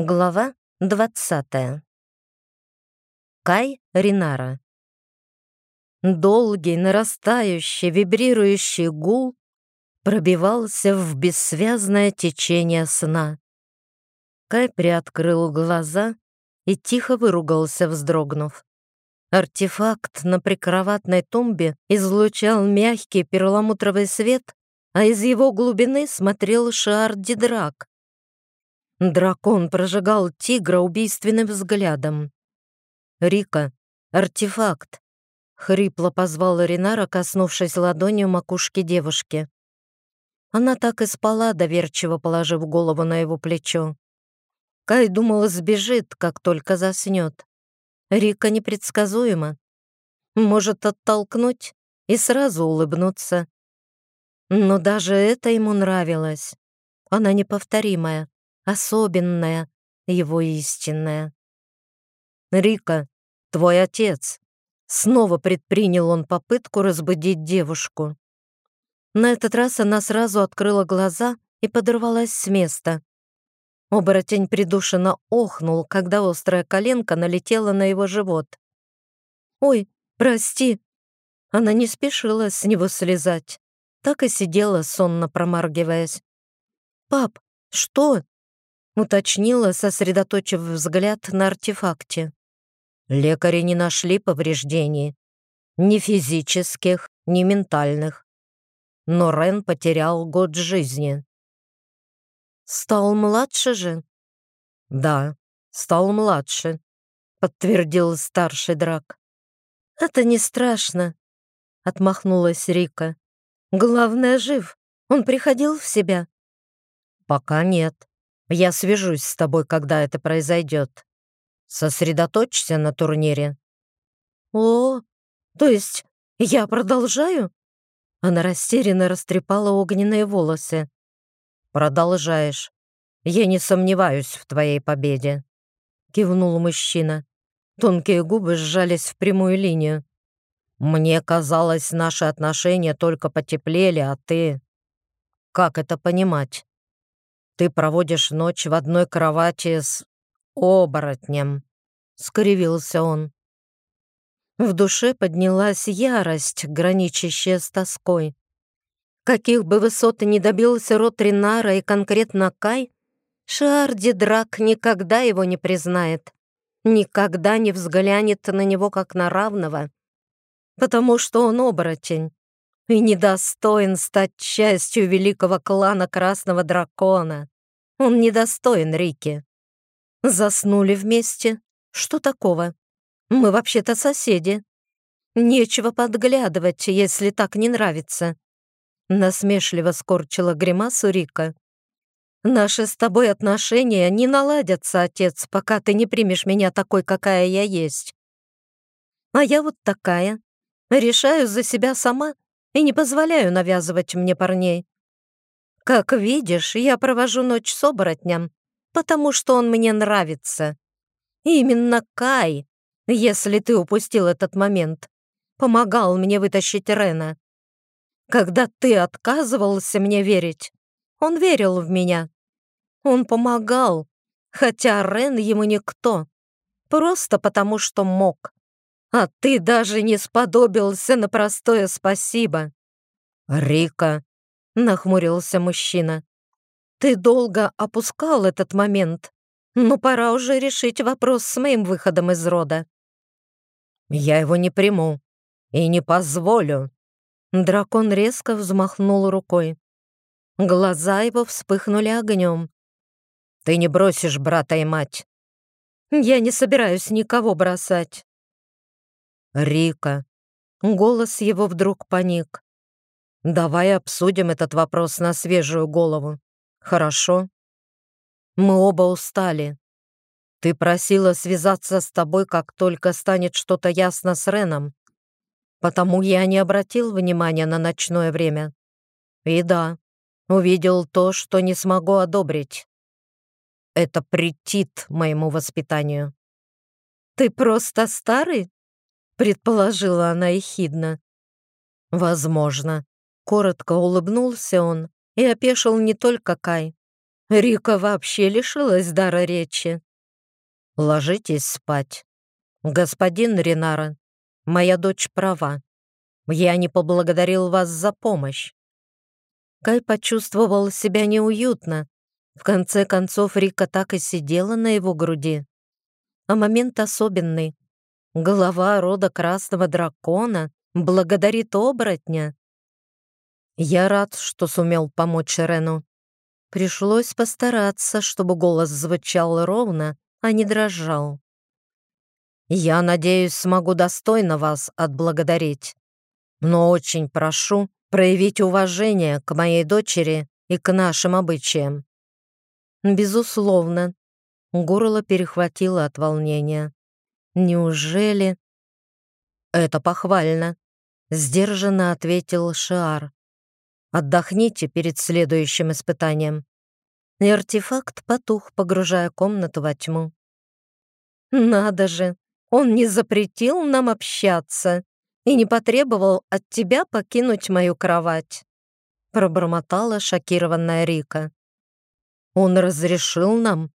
Глава 20. Кай Ринара. Долгий, нарастающий, вибрирующий гул пробивался в бессвязное течение сна. Кай приоткрыл глаза и тихо выругался, вздрогнув. Артефакт на прикроватной тумбе излучал мягкий перламутровый свет, а из его глубины смотрел шар Дидрак. Дракон прожигал тигра убийственным взглядом. «Рика, артефакт!» — хрипло позвал Ринара, коснувшись ладонью макушки девушки. Она так и спала, доверчиво положив голову на его плечо. Кай думал, сбежит, как только заснет. Рика непредсказуема. Может оттолкнуть и сразу улыбнуться. Но даже это ему нравилось. Она неповторимая особенная, его истинная. «Рика, твой отец!» Снова предпринял он попытку разбудить девушку. На этот раз она сразу открыла глаза и подорвалась с места. Оборотень придушенно охнул, когда острая коленка налетела на его живот. «Ой, прости!» Она не спешила с него слезать, так и сидела, сонно промаргиваясь. «Пап, что?» Уточнила, сосредоточив взгляд на артефакте. Лекари не нашли повреждений. Ни физических, ни ментальных. Но Рен потерял год жизни. «Стал младше же?» «Да, стал младше», — подтвердил старший драк. «Это не страшно», — отмахнулась Рика. «Главное, жив. Он приходил в себя?» «Пока нет. Я свяжусь с тобой, когда это произойдет. Сосредоточься на турнире». «О, то есть я продолжаю?» Она растерянно растрепала огненные волосы. «Продолжаешь. Я не сомневаюсь в твоей победе», — кивнул мужчина. Тонкие губы сжались в прямую линию. «Мне казалось, наши отношения только потеплели, а ты...» «Как это понимать?» Ты проводишь ночь в одной кровати с оборотнем», — скривился он. В душе поднялась ярость, граничащая с тоской. Каких бы высот ни добился род Ринара и конкретно Кай, Шарди Драк никогда его не признает, никогда не взглянет на него как на равного, потому что он оборотень и недостоин стать частью великого клана Красного Дракона. Он недостоин Рики. Заснули вместе. Что такого? Мы вообще-то соседи. Нечего подглядывать, если так не нравится. Насмешливо скорчила гримасу Рика. Наши с тобой отношения не наладятся, отец, пока ты не примешь меня такой, какая я есть. А я вот такая. Решаю за себя сама и не позволяю навязывать мне парней. Как видишь, я провожу ночь с оборотнем, потому что он мне нравится. Именно Кай, если ты упустил этот момент, помогал мне вытащить Рена. Когда ты отказывался мне верить, он верил в меня. Он помогал, хотя Рен ему никто, просто потому что мог. А ты даже не сподобился на простое спасибо. Рика, нахмурился мужчина. Ты долго опускал этот момент, но пора уже решить вопрос с моим выходом из рода. Я его не приму и не позволю. Дракон резко взмахнул рукой. Глаза его вспыхнули огнем. Ты не бросишь брата и мать. Я не собираюсь никого бросать. Рика. Голос его вдруг паник. «Давай обсудим этот вопрос на свежую голову. Хорошо?» «Мы оба устали. Ты просила связаться с тобой, как только станет что-то ясно с Реном. Потому я не обратил внимания на ночное время. И да, увидел то, что не смогу одобрить. Это претит моему воспитанию». «Ты просто старый?» Предположила она ехидно. Возможно. Коротко улыбнулся он и опешил не только Кай. Рика вообще лишилась дара речи. Ложитесь спать. Господин Ринара, моя дочь права. Я не поблагодарил вас за помощь. Кай почувствовал себя неуютно. В конце концов, Рика так и сидела на его груди. А момент особенный. Голова рода красного дракона благодарит оборотня. Я рад, что сумел помочь Рену. Пришлось постараться, чтобы голос звучал ровно, а не дрожал. Я надеюсь, смогу достойно вас отблагодарить. Но очень прошу проявить уважение к моей дочери и к нашим обычаям. Безусловно. Горло перехватило от волнения. Неужели... Это похвально. Сдержанно ответил Шиар. Отдохните перед следующим испытанием. И артефакт потух, погружая комнату во тьму. Надо же, он не запретил нам общаться и не потребовал от тебя покинуть мою кровать», пробормотала шокированная Рика. «Он разрешил нам?»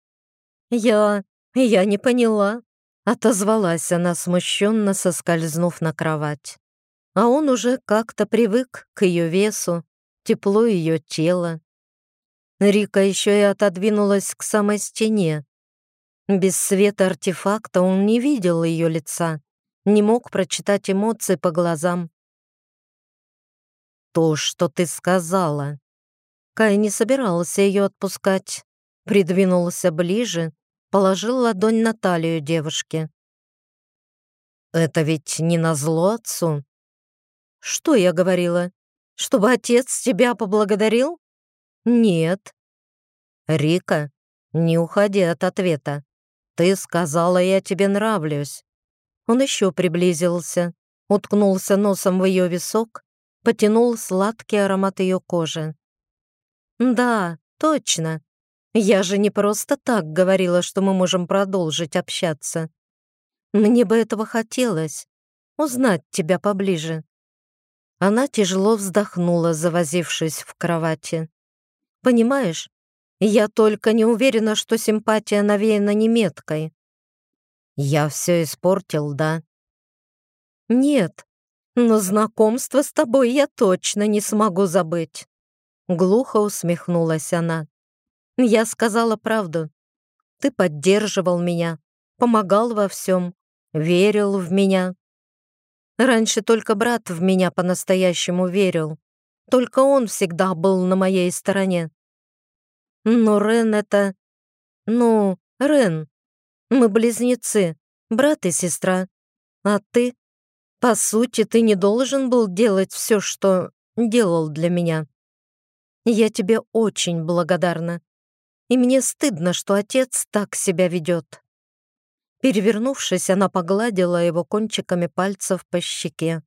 «Я... я не поняла», отозвалась она смущенно, соскользнув на кровать. А он уже как-то привык к ее весу, теплу ее тела. Рика еще и отодвинулась к самой стене. Без света артефакта он не видел ее лица не мог прочитать эмоции по глазам. «То, что ты сказала». Кай не собирался ее отпускать. Придвинулся ближе, положил ладонь на талию девушки. «Это ведь не назло отцу?» «Что я говорила? Чтобы отец тебя поблагодарил?» «Нет». «Рика, не уходи от ответа. Ты сказала, я тебе нравлюсь. Он еще приблизился, уткнулся носом в ее висок, потянул сладкий аромат ее кожи. «Да, точно. Я же не просто так говорила, что мы можем продолжить общаться. Мне бы этого хотелось, узнать тебя поближе». Она тяжело вздохнула, завозившись в кровати. «Понимаешь, я только не уверена, что симпатия навеяна не меткой. Я все испортил, да? Нет, но знакомство с тобой я точно не смогу забыть. Глухо усмехнулась она. Я сказала правду. Ты поддерживал меня, помогал во всем, верил в меня. Раньше только брат в меня по-настоящему верил. Только он всегда был на моей стороне. Но Рен это... Ну, Рен, мы близнецы, брат и сестра. А ты? По сути, ты не должен был делать все, что делал для меня. Я тебе очень благодарна. И мне стыдно, что отец так себя ведет. Перевернувшись, она погладила его кончиками пальцев по щеке.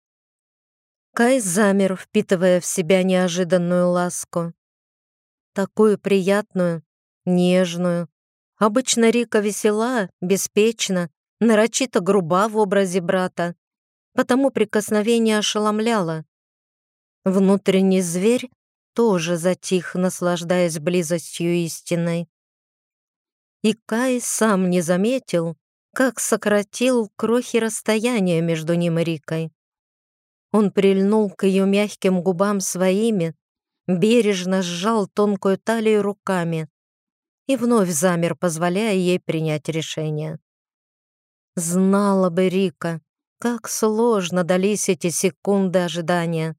Кай замер, впитывая в себя неожиданную ласку. Такую приятную, нежную, Обычно Рика весела, беспечна, нарочито груба в образе брата, потому прикосновение ошеломляло. Внутренний зверь тоже затих, наслаждаясь близостью истинной. И Кай сам не заметил, как сократил крохи расстояния между ним и Рикой. Он прильнул к ее мягким губам своими, бережно сжал тонкую талию руками и вновь замер, позволяя ей принять решение. Знала бы Рика, как сложно дались эти секунды ожидания.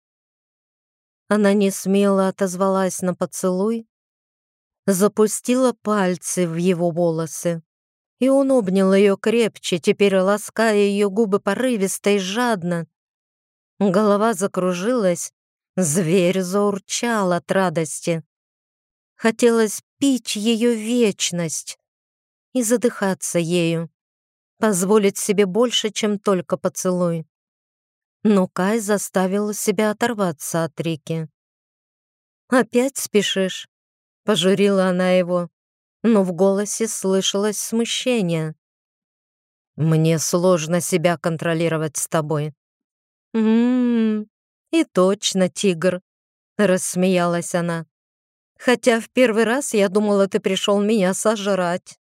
Она не смело отозвалась на поцелуй, запустила пальцы в его волосы, и он обнял ее крепче, теперь лаская ее губы порывисто и жадно. Голова закружилась, зверь заурчал от радости. Хотелось пить ее вечность и задыхаться ею, позволить себе больше, чем только поцелуй. Но Кай заставил себя оторваться от Рики. «Опять спешишь?» — пожурила она его, но в голосе слышалось смущение. «Мне сложно себя контролировать с тобой». «М-м-м, и точно, тигр», — рассмеялась она. Хотя в первый раз я думала, ты пришел меня сожрать.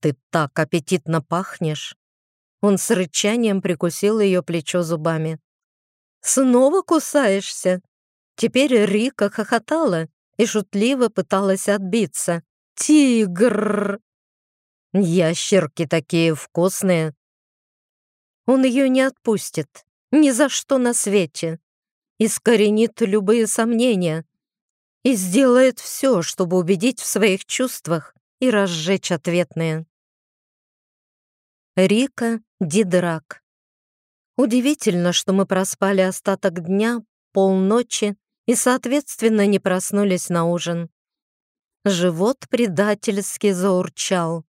Ты так аппетитно пахнешь. Он с рычанием прикусил ее плечо зубами. Снова кусаешься? Теперь Рика хохотала и шутливо пыталась отбиться. «Тигр!» «Ящерки такие вкусные!» Он ее не отпустит, ни за что на свете, искоренит любые сомнения и сделает все, чтобы убедить в своих чувствах и разжечь ответные. Рика Дидрак Удивительно, что мы проспали остаток дня, полночи и, соответственно, не проснулись на ужин. Живот предательски заурчал.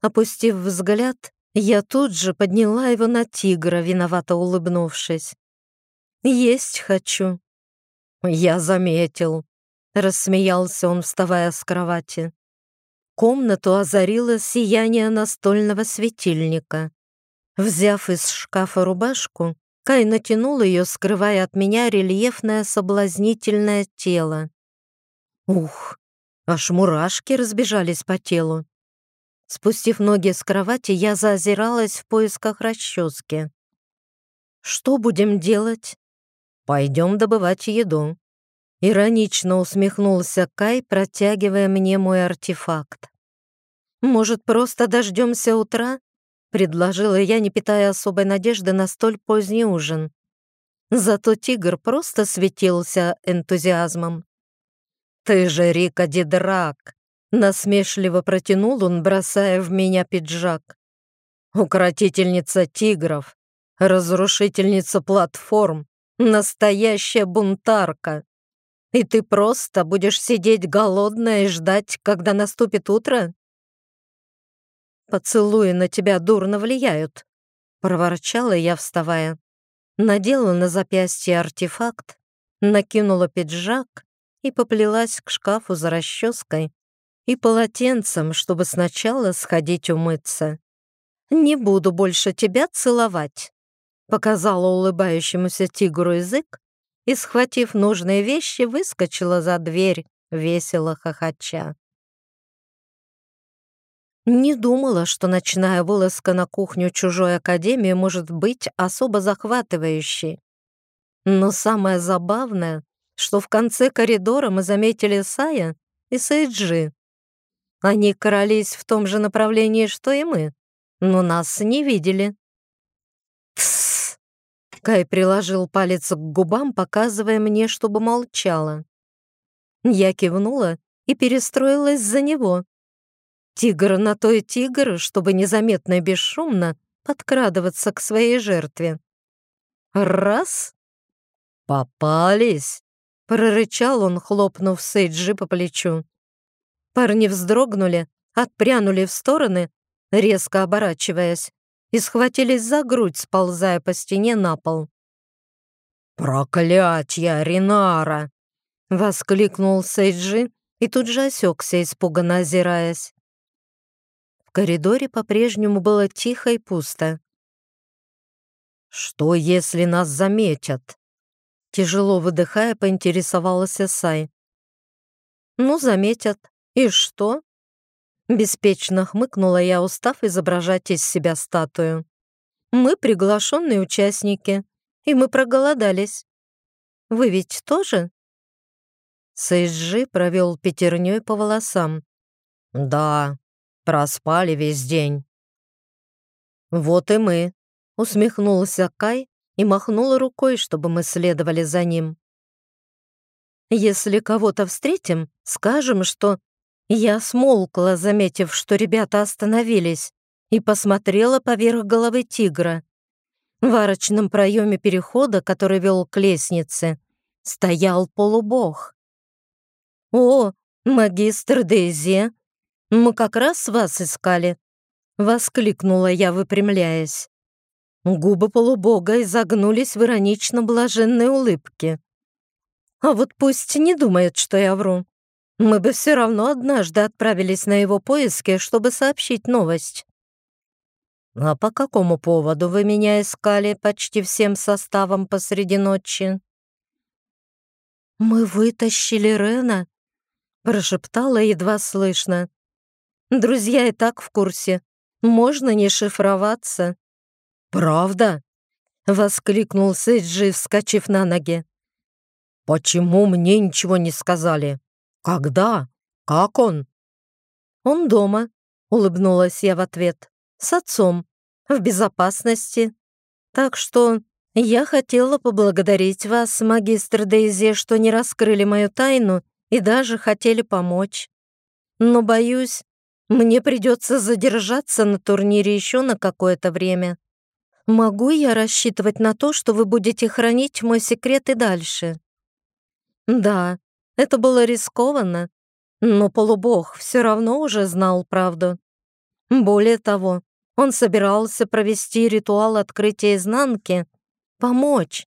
Опустив взгляд, я тут же подняла его на тигра, виновато улыбнувшись. «Есть хочу». «Я заметил», — рассмеялся он, вставая с кровати. Комнату озарило сияние настольного светильника. Взяв из шкафа рубашку, Кай натянул ее, скрывая от меня рельефное соблазнительное тело. Ух, аж мурашки разбежались по телу. Спустив ноги с кровати, я заозиралась в поисках расчески. «Что будем делать?» «Пойдем добывать еду». Иронично усмехнулся Кай, протягивая мне мой артефакт. «Может, просто дождемся утра?» предложила я, не питая особой надежды на столь поздний ужин. Зато тигр просто светился энтузиазмом. «Ты же Рика Дидрак!» — насмешливо протянул он, бросая в меня пиджак. «Укротительница тигров, разрушительница платформ, настоящая бунтарка. И ты просто будешь сидеть голодная и ждать, когда наступит утро?» Поцелуи на тебя дурно влияют», — проворчала я, вставая. Надела на запястье артефакт, накинула пиджак и поплелась к шкафу за расческой и полотенцем, чтобы сначала сходить умыться. «Не буду больше тебя целовать», — показала улыбающемуся тигру язык и, схватив нужные вещи, выскочила за дверь, весело хохоча. Не думала, что ночная вылазка на кухню чужой академии может быть особо захватывающей. Но самое забавное, что в конце коридора мы заметили Сая и Сейджи. Они крались в том же направлении, что и мы, но нас не видели. «Тссс!» Кай приложил палец к губам, показывая мне, чтобы молчала. Я кивнула и перестроилась за него. Тигр на то тигр, чтобы незаметно и бесшумно подкрадываться к своей жертве. Раз! Попались! Прорычал он, хлопнув Сейджи по плечу. Парни вздрогнули, отпрянули в стороны, резко оборачиваясь, и схватились за грудь, сползая по стене на пол. «Проклятье, Ринара!» — воскликнул Сейджи и тут же осекся, испуганно озираясь коридоре по-прежнему было тихо и пусто. «Что, если нас заметят?» Тяжело выдыхая, поинтересовался Сай. «Ну, заметят. И что?» Беспечно хмыкнула я, устав изображать из себя статую. «Мы приглашенные участники, и мы проголодались. Вы ведь тоже?» Сейджи провел пятерней по волосам. «Да, Проспали весь день». «Вот и мы», — усмехнулся Кай и махнул рукой, чтобы мы следовали за ним. «Если кого-то встретим, скажем, что...» Я смолкла, заметив, что ребята остановились, и посмотрела поверх головы тигра. В арочном проеме перехода, который вел к лестнице, стоял полубог. «О, магистр Дейзи!» «Мы как раз вас искали!» — воскликнула я, выпрямляясь. Губы полубога изогнулись в иронично-блаженной улыбке. «А вот пусть не думает, что я вру. Мы бы все равно однажды отправились на его поиски, чтобы сообщить новость». «А по какому поводу вы меня искали почти всем составом посреди ночи?» «Мы вытащили Рена Прошептала едва слышно. «Друзья и так в курсе. Можно не шифроваться». «Правда?» — воскликнул Сейджи, вскочив на ноги. «Почему мне ничего не сказали? Когда? Как он?» «Он дома», — улыбнулась я в ответ. «С отцом. В безопасности. Так что я хотела поблагодарить вас, магистр Дейзи, что не раскрыли мою тайну и даже хотели помочь. Но, боюсь, мне придется задержаться на турнире еще на какое-то время. Могу я рассчитывать на то, что вы будете хранить мой секрет и дальше?» Да, это было рискованно, но полубог все равно уже знал правду. Более того, он собирался провести ритуал открытия изнанки, помочь,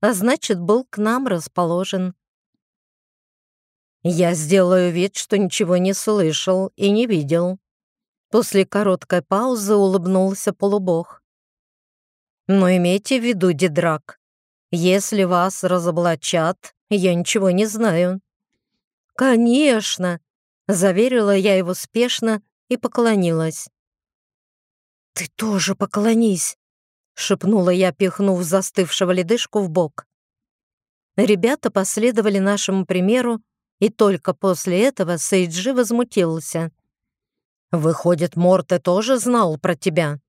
а значит, был к нам расположен. Я сделаю вид, что ничего не слышал и не видел. После короткой паузы улыбнулся полубог. Но имейте в виду, Дидрак, если вас разоблачат, я ничего не знаю». «Конечно!» — заверила я его спешно и поклонилась. «Ты тоже поклонись!» — шепнула я, пихнув застывшего ледышку в бок. Ребята последовали нашему примеру, и только после этого Сейджи возмутился. «Выходит, Морте тоже знал про тебя?»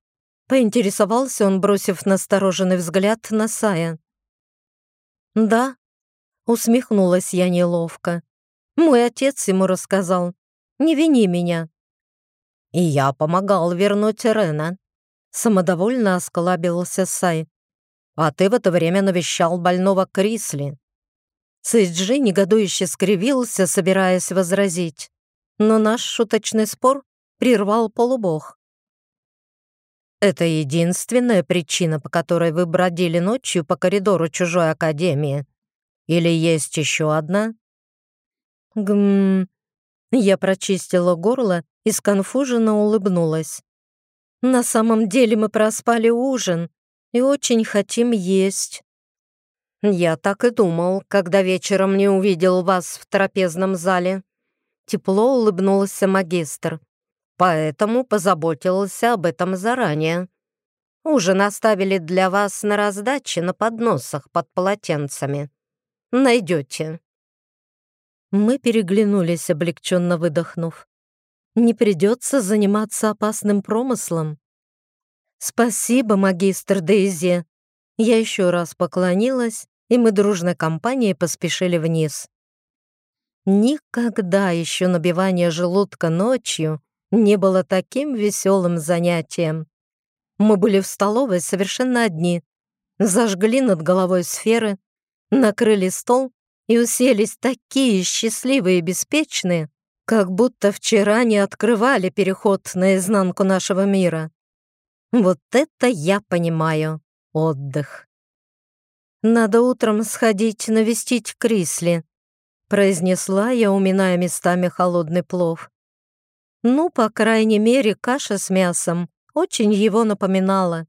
Поинтересовался он, бросив настороженный взгляд на Сая. «Да», Усмехнулась я неловко. Мой отец ему рассказал. Не вини меня. И я помогал вернуть Рена. Самодовольно осклабился Сай. А ты в это время навещал больного Крисли. Сэйджи негодующе скривился, собираясь возразить. Но наш шуточный спор прервал полубог. «Это единственная причина, по которой вы бродили ночью по коридору чужой академии?» Или есть еще одна?» «Гм...» Я прочистила горло и сконфуженно улыбнулась. «На самом деле мы проспали ужин и очень хотим есть». «Я так и думал, когда вечером не увидел вас в трапезном зале». Тепло улыбнулся магистр. «Поэтому позаботился об этом заранее. Ужин оставили для вас на раздаче на подносах под полотенцами найдете». Мы переглянулись, облегченно выдохнув. Не придется заниматься опасным промыслом. «Спасибо, магистр Дейзи!» Я еще раз поклонилась, и мы дружной компанией поспешили вниз. Никогда еще набивание желудка ночью не было таким веселым занятием. Мы были в столовой совершенно одни, зажгли над головой сферы, накрыли стол и уселись такие счастливые и беспечные, как будто вчера не открывали переход наизнанку нашего мира. Вот это я понимаю отдых. «Надо утром сходить навестить Крисли», — произнесла я, уминая местами холодный плов. Ну, по крайней мере, каша с мясом очень его напоминала.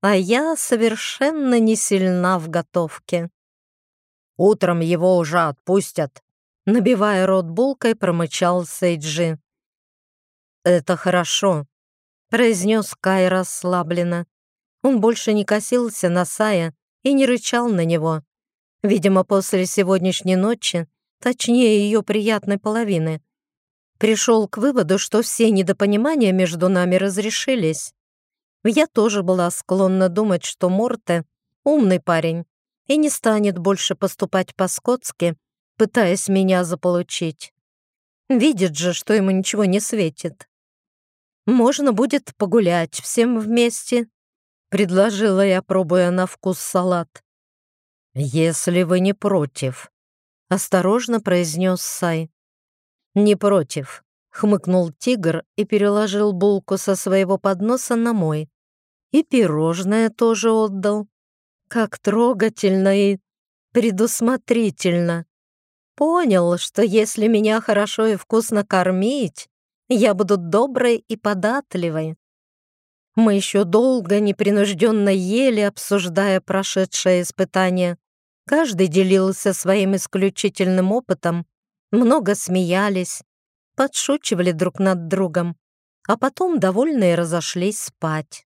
А я совершенно не сильна в готовке. Утром его уже отпустят», — набивая рот булкой, промычал Сейджи. «Это хорошо», — произнес Кай расслабленно. Он больше не косился на Сая и не рычал на него. Видимо, после сегодняшней ночи, точнее ее приятной половины, пришел к выводу, что все недопонимания между нами разрешились. Я тоже была склонна думать, что Морте — умный парень, и не станет больше поступать по-скотски, пытаясь меня заполучить. Видит же, что ему ничего не светит. «Можно будет погулять всем вместе», — предложила я, пробуя на вкус салат. «Если вы не против», — осторожно произнес Сай. «Не против», — хмыкнул тигр и переложил булку со своего подноса на мой. И пирожное тоже отдал. Как трогательно и предусмотрительно. Понял, что если меня хорошо и вкусно кормить, я буду доброй и податливой. Мы еще долго непринужденно ели, обсуждая прошедшее испытание. Каждый делился своим исключительным опытом, много смеялись, подшучивали друг над другом, а потом довольные разошлись спать.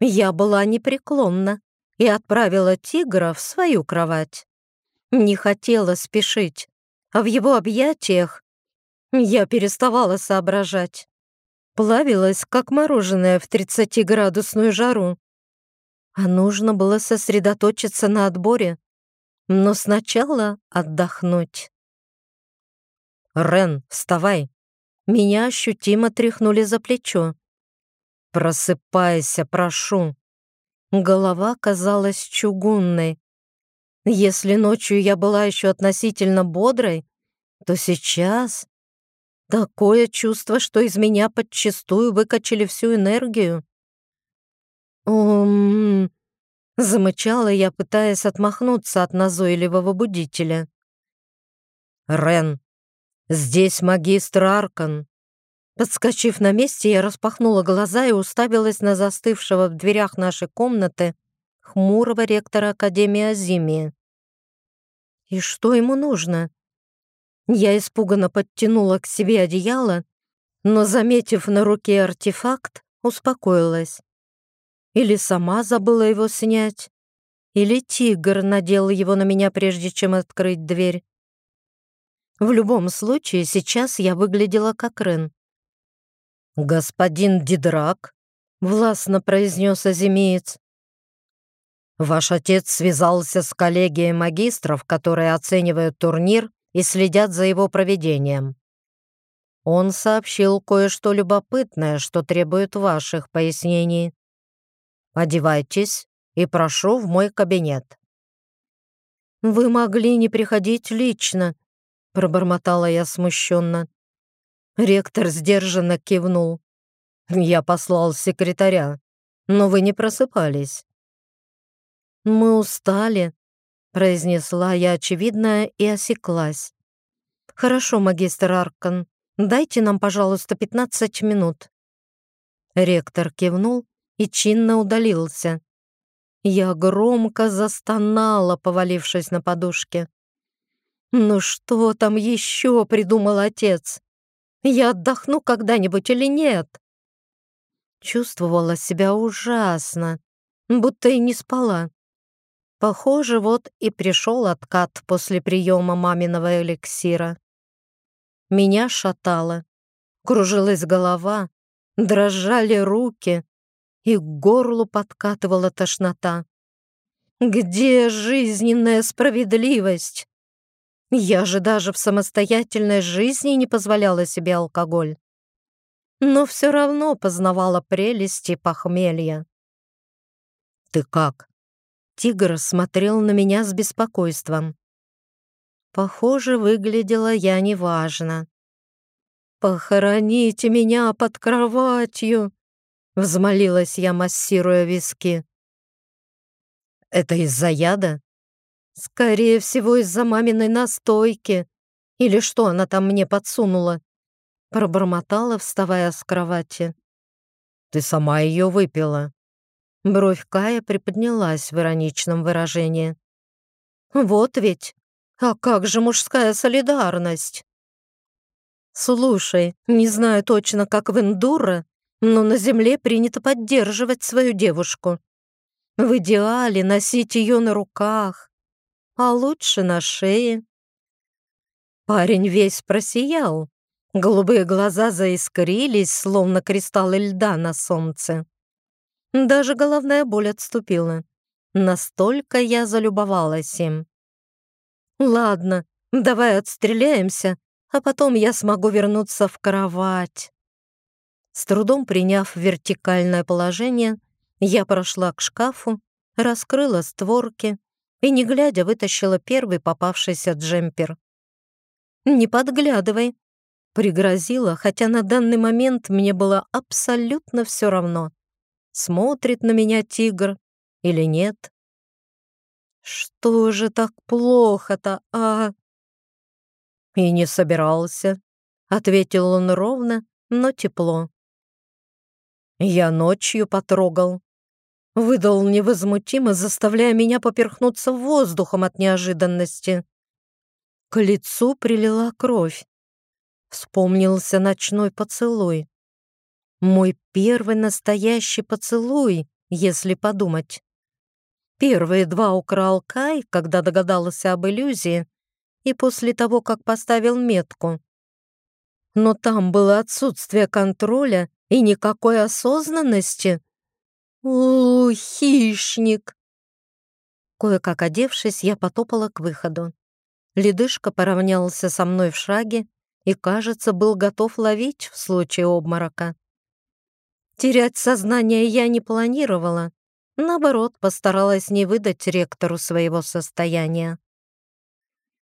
Я была непреклонна и отправила тигра в свою кровать. Не хотела спешить, а в его объятиях я переставала соображать. Плавилась, как мороженое в 30-градусную жару. А нужно было сосредоточиться на отборе, но сначала отдохнуть. «Рен, вставай!» Меня ощутимо тряхнули за плечо. «Просыпайся, прошу!» Голова казалась чугунной. Если ночью я была еще относительно бодрой, то сейчас такое чувство, что из меня подчистую выкачали всю энергию. «Ум...» — замычала я, пытаясь отмахнуться от назойливого будителя. «Рен, здесь магистр Аркан». Подскочив на месте, я распахнула глаза и уставилась на застывшего в дверях нашей комнаты хмурого ректора Академии Азимии. И что ему нужно? Я испуганно подтянула к себе одеяло, но, заметив на руке артефакт, успокоилась. Или сама забыла его снять, или тигр надел его на меня, прежде чем открыть дверь. В любом случае, сейчас я выглядела как Рен. «Господин Дидрак», — властно произнес Азимеец, Ваш отец связался с коллегией магистров, которые оценивают турнир и следят за его проведением. Он сообщил кое-что любопытное, что требует ваших пояснений. Одевайтесь и прошу в мой кабинет. «Вы могли не приходить лично», — пробормотала я смущенно. Ректор сдержанно кивнул. «Я послал секретаря, но вы не просыпались. «Мы устали», — произнесла я очевидное и осеклась. «Хорошо, магистр Аркан, дайте нам, пожалуйста, 15 минут». Ректор кивнул и чинно удалился. Я громко застонала, повалившись на подушке. «Ну что там еще?» — придумал отец. «Я отдохну когда-нибудь или нет?» Чувствовала себя ужасно, будто и не спала. Похоже, вот и пришел откат после приема маминого эликсира. Меня шатало, кружилась голова, дрожали руки, и к горлу подкатывала тошнота. Где жизненная справедливость? Я же даже в самостоятельной жизни не позволяла себе алкоголь. Но все равно познавала прелести похмелья. «Ты как?» Тигр смотрел на меня с беспокойством. Похоже, выглядела я неважно. «Похороните меня под кроватью!» — взмолилась я, массируя виски. «Это из-за яда?» «Скорее всего, из-за маминой настойки. Или что она там мне подсунула?» Пробормотала, вставая с кровати. «Ты сама ее выпила?» Бровь Кая приподнялась в ироничном выражении. «Вот ведь! А как же мужская солидарность?» «Слушай, не знаю точно, как в Эндуро, но на земле принято поддерживать свою девушку. В идеале носить ее на руках, а лучше на шее». Парень весь просиял. Голубые глаза заискрились, словно кристаллы льда на солнце. Даже головная боль отступила. Настолько я залюбовалась им. «Ладно, давай отстреляемся, а потом я смогу вернуться в кровать». С трудом приняв вертикальное положение, я прошла к шкафу, раскрыла створки и, не глядя, вытащила первый попавшийся джемпер. «Не подглядывай», — пригрозила, хотя на данный момент мне было абсолютно все равно смотрит на меня тигр или нет. Что же так плохо-то, а? И не собирался, ответил он ровно, но тепло. Я ночью потрогал. Выдал невозмутимо, заставляя меня поперхнуться воздухом от неожиданности. К лицу прилила кровь. Вспомнился ночной поцелуй. Мой первый настоящий поцелуй, если подумать. Первые два украл Кай, когда догадался об иллюзии, и после того, как поставил метку. Но там было отсутствие контроля и никакой осознанности. У, хищник! Кое-как одевшись, я потопала к выходу. Ледышка поравнялся со мной в шаге и, кажется, был готов ловить в случае обморока. Терять сознание я не планировала. Наоборот, постаралась не выдать ректору своего состояния.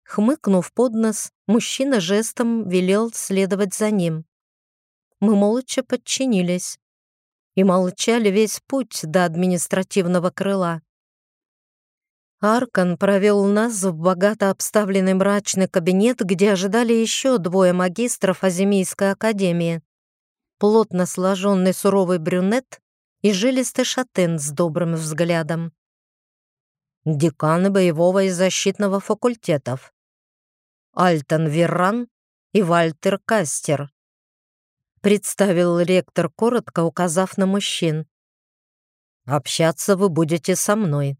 Хмыкнув под нос, мужчина жестом велел следовать за ним. Мы молча подчинились и молчали весь путь до административного крыла. Аркан провел нас в богато обставленный мрачный кабинет, где ожидали еще двое магистров Аземийской академии. Плотно сложенный суровый брюнет и жилистый шатен с добрым взглядом. Деканы боевого и защитного факультетов. Альтон Верран и Вальтер Кастер. Представил ректор, коротко указав на мужчин. «Общаться вы будете со мной»,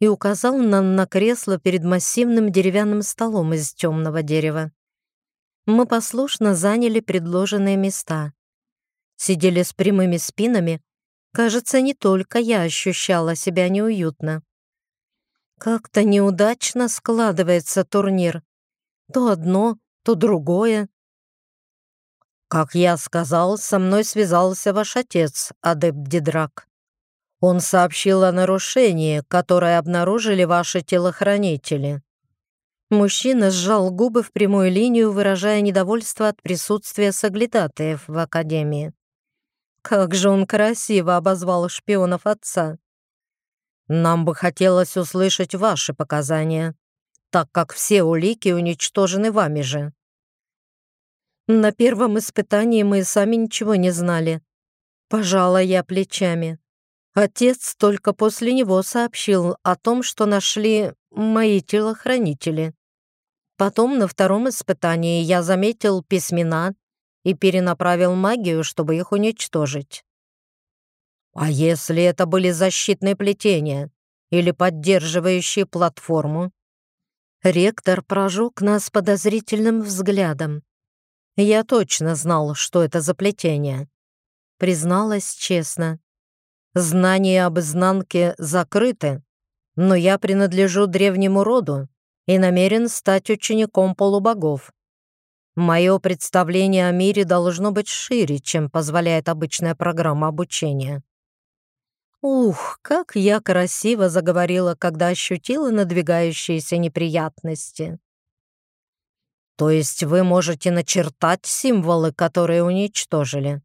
и указал нам на кресло перед массивным деревянным столом из темного дерева. Мы послушно заняли предложенные места. Сидели с прямыми спинами. Кажется, не только я ощущала себя неуютно. Как-то неудачно складывается турнир. То одно, то другое. Как я сказал, со мной связался ваш отец, адепт Дидрак. Он сообщил о нарушении, которое обнаружили ваши телохранители. Мужчина сжал губы в прямую линию, выражая недовольство от присутствия соглядатаев в академии. Как же он красиво обозвал шпионов отца. Нам бы хотелось услышать ваши показания, так как все улики уничтожены вами же. На первом испытании мы сами ничего не знали. Пожала я плечами. Отец только после него сообщил о том, что нашли мои телохранители. Потом на втором испытании я заметил письмена и перенаправил магию, чтобы их уничтожить. А если это были защитные плетения или поддерживающие платформу? Ректор прожег нас подозрительным взглядом. Я точно знал, что это за плетение. Призналась честно. Знания об изнанке закрыты, но я принадлежу древнему роду и намерен стать учеником полубогов. Мое представление о мире должно быть шире, чем позволяет обычная программа обучения. Ух, как я красиво заговорила, когда ощутила надвигающиеся неприятности. То есть вы можете начертать символы, которые уничтожили?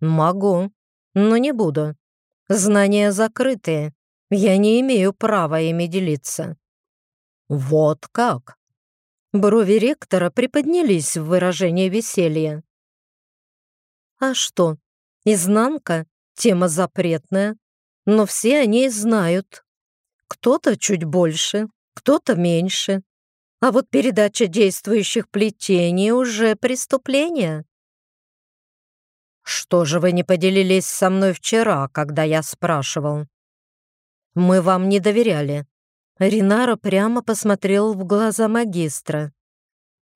Могу, но не буду. Знания закрытые. Я не имею права ими делиться». «Вот как?» Брови ректора приподнялись в выражении веселья. «А что? Изнанка — тема запретная, но все они знают. Кто-то чуть больше, кто-то меньше. А вот передача действующих плетений уже преступление. «Что же вы не поделились со мной вчера, когда я спрашивал?» «Мы вам не доверяли». Ринара прямо посмотрел в глаза магистра.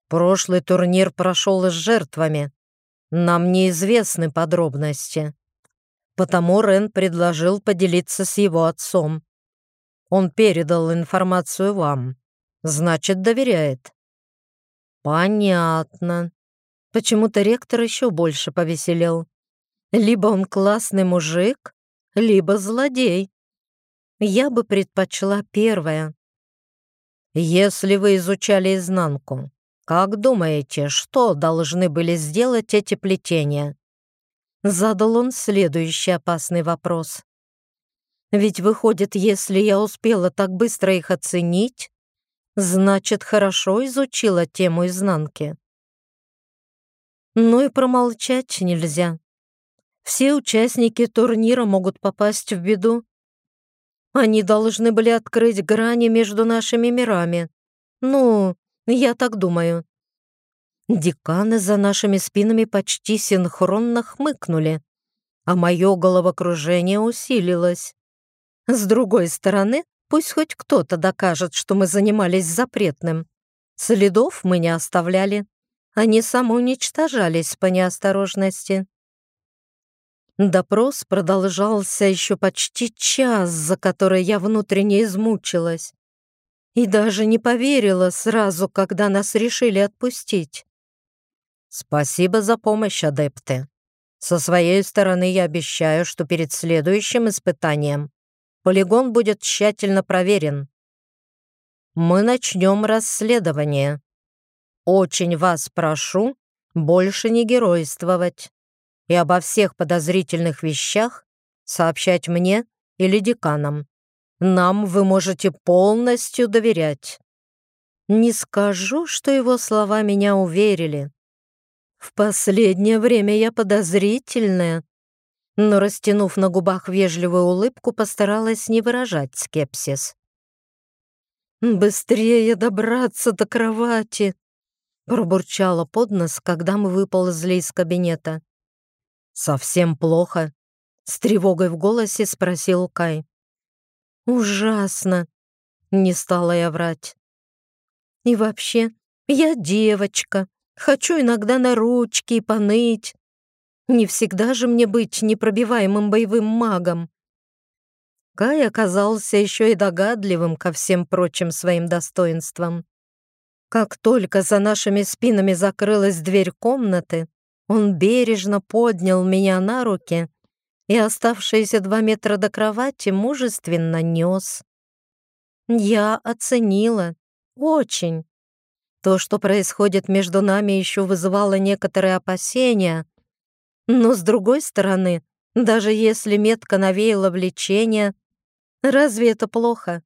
«Прошлый турнир прошел с жертвами. Нам неизвестны подробности. Потому Рен предложил поделиться с его отцом. Он передал информацию вам. Значит, доверяет». «Понятно», Почему-то ректор еще больше повеселел. Либо он классный мужик, либо злодей. Я бы предпочла первое. Если вы изучали изнанку, как думаете, что должны были сделать эти плетения? Задал он следующий опасный вопрос. Ведь выходит, если я успела так быстро их оценить, значит, хорошо изучила тему изнанки. Но и промолчать нельзя. Все участники турнира могут попасть в беду. Они должны были открыть грани между нашими мирами. Ну, Я так думаю». Деканы за нашими спинами почти синхронно хмыкнули, а мое головокружение усилилось. С другой стороны, пусть хоть кто-то докажет, что мы занимались запретным. Следов мы не оставляли, они самоуничтожались по неосторожности. Допрос продолжался еще почти час, за который я внутренне измучилась. И даже не поверила сразу, когда нас решили отпустить. «Спасибо за помощь, адепты. Со своей стороны я обещаю, что перед следующим испытанием полигон будет тщательно проверен. Мы начнем расследование. Очень вас прошу больше не геройствовать и обо всех подозрительных вещах сообщать мне или деканам. Нам вы можете полностью доверять. Не скажу, что его слова меня уверили. В последнее время я подозрительная, но, растянув на губах вежливую улыбку, постаралась не выражать скепсис. «Быстрее добраться до кровати!» пробурчала под нос, когда мы выползли из кабинета. «Совсем плохо?» — с тревогой в голосе спросил Кай. «Ужасно!» — не стала я врать. «И вообще, я девочка, хочу иногда на ручки поныть. Не всегда же мне быть непробиваемым боевым магом». Кай оказался еще и догадливым ко всем прочим своим достоинствам. Как только за нашими спинами закрылась дверь комнаты, он бережно поднял меня на руки и оставшиеся два метра до кровати мужественно нес. Я оценила. Очень. То, что происходит между нами, еще вызывало некоторые опасения. Но, с другой стороны, даже если метка навеяла влечение, разве это плохо?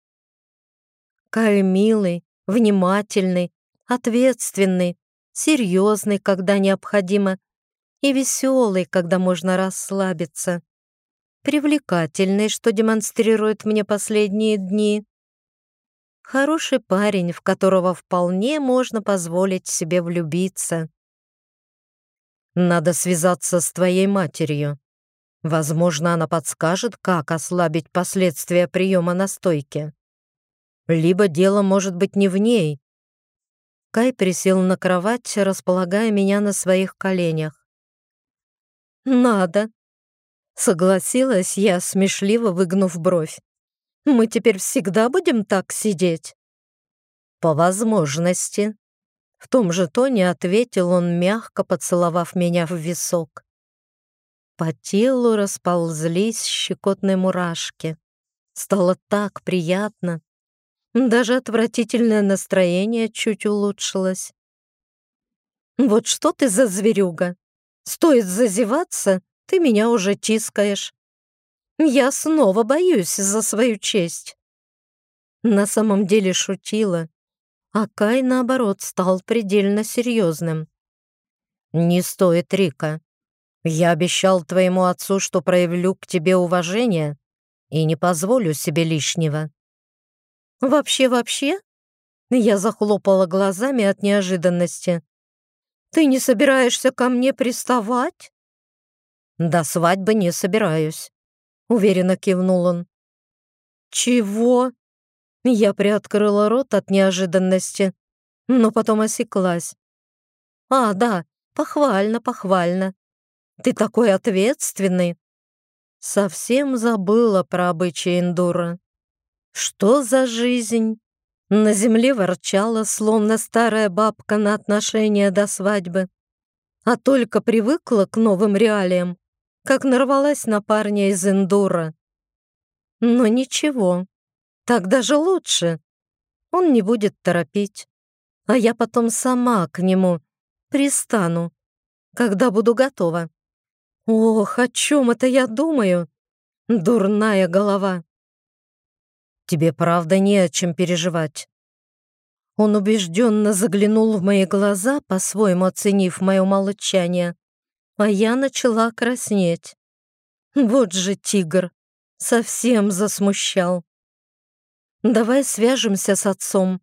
Кай милый, внимательный, ответственный, серьезный, когда необходимо, и веселый, когда можно расслабиться. Привлекательный, что демонстрирует мне последние дни. Хороший парень, в которого вполне можно позволить себе влюбиться. Надо связаться с твоей матерью. Возможно, она подскажет, как ослабить последствия приема настойки. Либо дело может быть не в ней. Кай присел на кровать, располагая меня на своих коленях. «Надо», — согласилась я, смешливо выгнув бровь. «Мы теперь всегда будем так сидеть?» «По возможности», — в том же тоне ответил он, мягко поцеловав меня в висок. По телу расползлись щекотные мурашки. Стало так приятно. Даже отвратительное настроение чуть улучшилось. «Вот что ты за зверюга!» Стоит зазеваться, ты меня уже тискаешь. Я снова боюсь за свою честь. На самом деле шутила, а Кай, наоборот, стал предельно серьезным. «Не стоит, Рика. Я обещал твоему отцу, что проявлю к тебе уважение и не позволю себе лишнего». «Вообще-вообще?» Я захлопала глазами от неожиданности. Ты не собираешься ко мне приставать?» «До свадьбы не собираюсь», — уверенно кивнул он. «Чего?» Я приоткрыла рот от неожиданности, но потом осеклась. «А, да, похвально, похвально. Ты такой ответственный». Совсем забыла про обычаи Эндура. «Что за жизнь?» На земле ворчала, словно старая бабка на отношения до свадьбы. А только привыкла к новым реалиям, как нарвалась на парня из Эндура. Но ничего, так даже лучше. Он не будет торопить, а я потом сама к нему пристану, когда буду готова. Ох, о чем это я думаю? Дурная голова. Тебе правда не о чем переживать. Он убежденно заглянул в мои глаза, по-своему оценив мое молчание, а я начала краснеть. Вот же тигр, совсем засмущал. Давай свяжемся с отцом.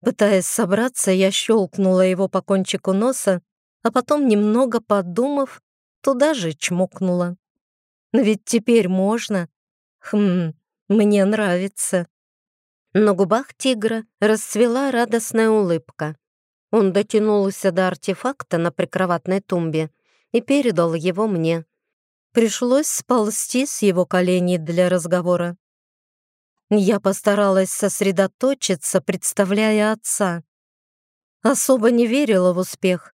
Пытаясь собраться, я щелкнула его по кончику носа, а потом, немного подумав, туда же чмокнула. Ведь теперь можно. Хм, мне нравится. На губах тигра расцвела радостная улыбка. Он дотянулся до артефакта на прикроватной тумбе и передал его мне. Пришлось сползти с его коленей для разговора. Я постаралась сосредоточиться, представляя отца. Особо не верила в успех.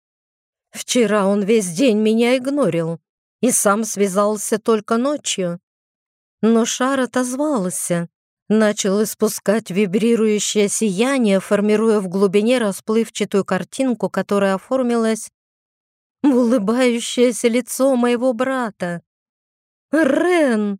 Вчера он весь день меня игнорил и сам связался только ночью. Но шар отозвался, начал испускать вибрирующее сияние, формируя в глубине расплывчатую картинку, которая оформилась в улыбающееся лицо моего брата. «Рен!»